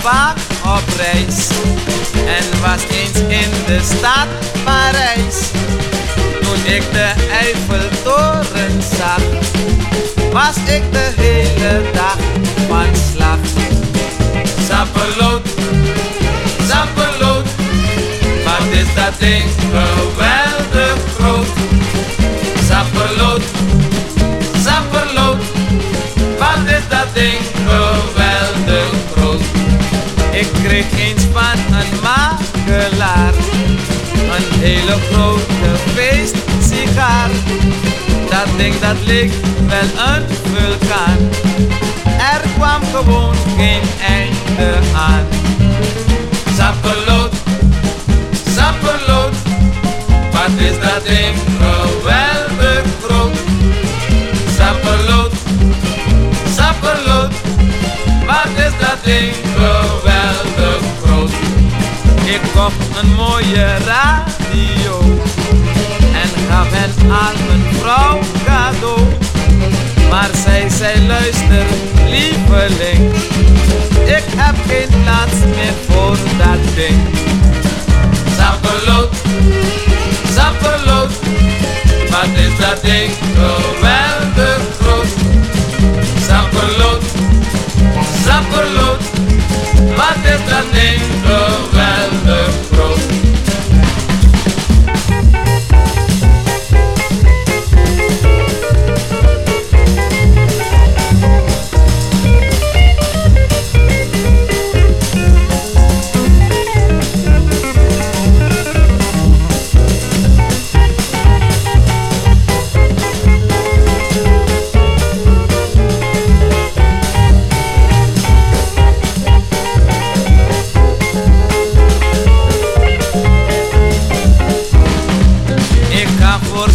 vaak op reis en was eens in de stad Parijs. Toen ik de Eiffeltoren zag, was ik de hele dag van slag. Sapperloot, sapperloot, wat is dat ding geweldig hele grote feestsigaar. Dat ding dat leek wel een vulkaan. Er kwam gewoon geen einde aan. Sapperloot, sapperloot, wat is dat ding geweldig groot. Sapperloot, sapperloot, wat is dat ding geweldig groot. Ik kocht een mooie en gaf het aan mijn vrouw cadeau. Maar zij zei luister lieveling, ik heb geen plaats meer voor dat ding. Sapperloot, sapperloot, wat is dat ding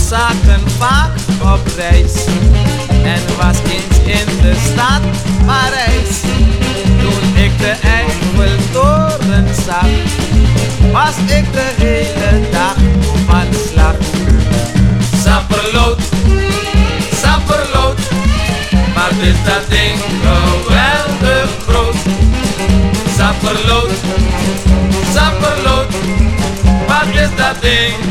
zaken vaak op reis. En was eens in de stad Parijs. Toen ik de Eiffeltoren zag Was ik de hele dag van slag. Sapperloot, sapperloot Wat is dat ding geweldig groot? Sapperloot, sapperloot Wat is dat ding